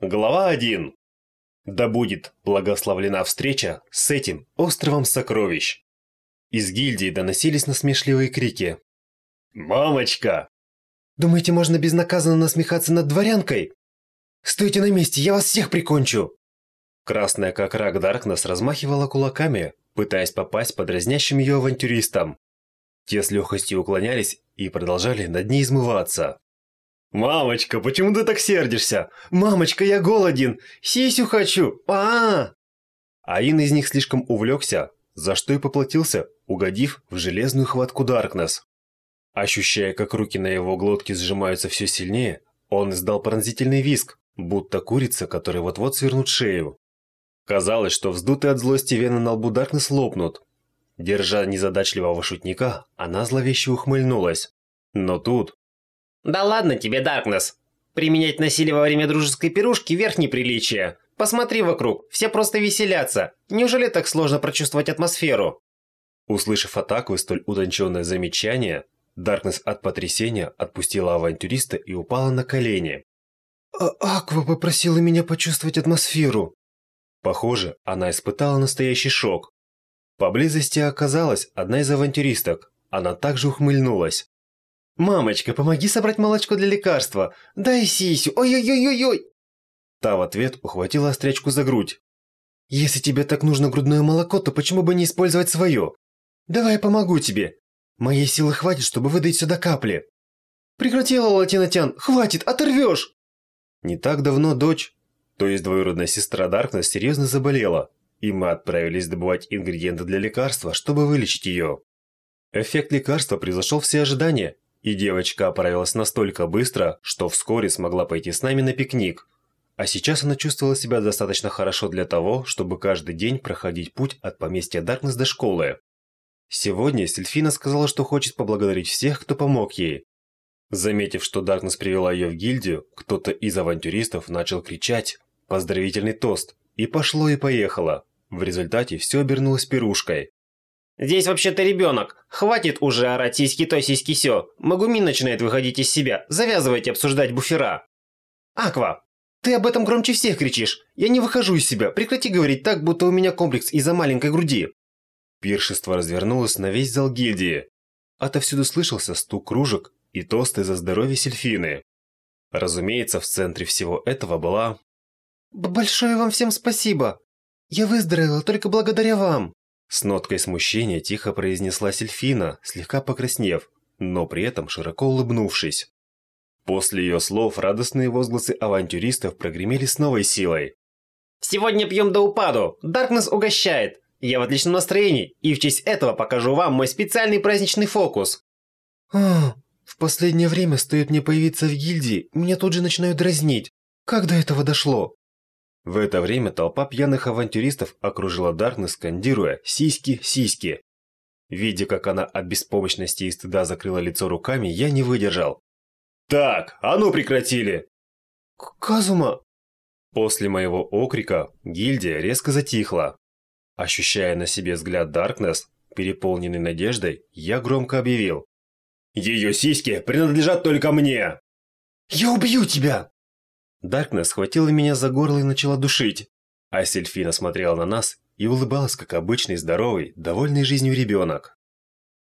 Глава 1. Да будет благословлена встреча с этим островом сокровищ. Из гильдии доносились насмешливые крики. «Мамочка!» «Думаете, можно безнаказанно насмехаться над дворянкой? Стойте на месте, я вас всех прикончу!» Красная как рак Даркнесс размахивала кулаками, пытаясь попасть под разнящим ее авантюристам. Те с легкостью уклонялись и продолжали над ней измываться. «Мамочка, почему ты так сердишься? Мамочка, я голоден! Сисю хочу! а, -а, Один из них слишком увлекся, за что и поплатился, угодив в железную хватку Даркнесс. Ощущая, как руки на его глотке сжимаются все сильнее, он издал пронзительный визг, будто курица, которая вот-вот свернут шею. Казалось, что вздутые от злости вены на лбу Даркнесс лопнут. Держа незадачливого шутника, она зловеще ухмыльнулась. Но тут, да ладно тебе, Даркнесс. Применять насилие во время дружеской пирушки – верх неприличия. Посмотри вокруг, все просто веселятся. Неужели так сложно прочувствовать атмосферу? Услышав атаку и столь утонченное замечание, Даркнесс от потрясения отпустила авантюриста и упала на колени. А «Аква попросила меня почувствовать атмосферу». Похоже, она испытала настоящий шок. Поблизости оказалась одна из авантюристок. Она также ухмыльнулась. «Мамочка, помоги собрать молочко для лекарства! Дай сисю! Ой-ой-ой-ой-ой!» Та в ответ ухватила острячку за грудь. «Если тебе так нужно грудное молоко, то почему бы не использовать свое? Давай я помогу тебе. Моей силы хватит, чтобы выдать сюда капли». «Прекратила, Латинотян! Хватит, оторвешь!» Не так давно дочь, то есть двоюродная сестра Даркнесс, серьезно заболела, и мы отправились добывать ингредиенты для лекарства, чтобы вылечить ее. Эффект лекарства превзошел все ожидания, и девочка оправилась настолько быстро, что вскоре смогла пойти с нами на пикник. А сейчас она чувствовала себя достаточно хорошо для того, чтобы каждый день проходить путь от поместья Даркнесс до школы. Сегодня Сельфина сказала, что хочет поблагодарить всех, кто помог ей. Заметив, что Даркнесс привела ее в гильдию, кто-то из авантюристов начал кричать «Поздравительный тост!» и пошло и поехало. В результате все обернулось пирушкой. Здесь вообще-то ребенок. Хватит уже орать сиськи-то, сиськи-сё. Магумин начинает выходить из себя. Завязывайте обсуждать буфера. Аква, ты об этом громче всех кричишь. Я не выхожу из себя. Прекрати говорить так, будто у меня комплекс из-за маленькой груди. Пиршество развернулось на весь зал гильдии. Отовсюду слышался стук кружек и тосты за здоровье Сельфины. Разумеется, в центре всего этого была... «Большое вам всем спасибо! Я выздоровела только благодаря вам!» С ноткой смущения тихо произнесла Сельфина, слегка покраснев, но при этом широко улыбнувшись. После ее слов радостные возгласы авантюристов прогремели с новой силой. «Сегодня пьем до упаду! Даркнесс угощает! Я в отличном настроении, и в честь этого покажу вам мой специальный праздничный фокус!» «А, в последнее время стоит мне появиться в гильдии, меня тут же начинают дразнить. Как до этого дошло?» В это время толпа пьяных авантюристов окружила Даркнесс, скандируя «Сиськи, сиськи!». Видя, как она от беспомощности и стыда закрыла лицо руками, я не выдержал. «Так, а ну прекратили!» «Казума!» После моего окрика гильдия резко затихла. Ощущая на себе взгляд Даркнесс, переполненный надеждой, я громко объявил. «Ее сиськи принадлежат только мне!» «Я убью тебя!» Даркнесс схватила меня за горло и начала душить. А Сельфина смотрела на нас и улыбалась, как обычный здоровый, довольный жизнью ребенок.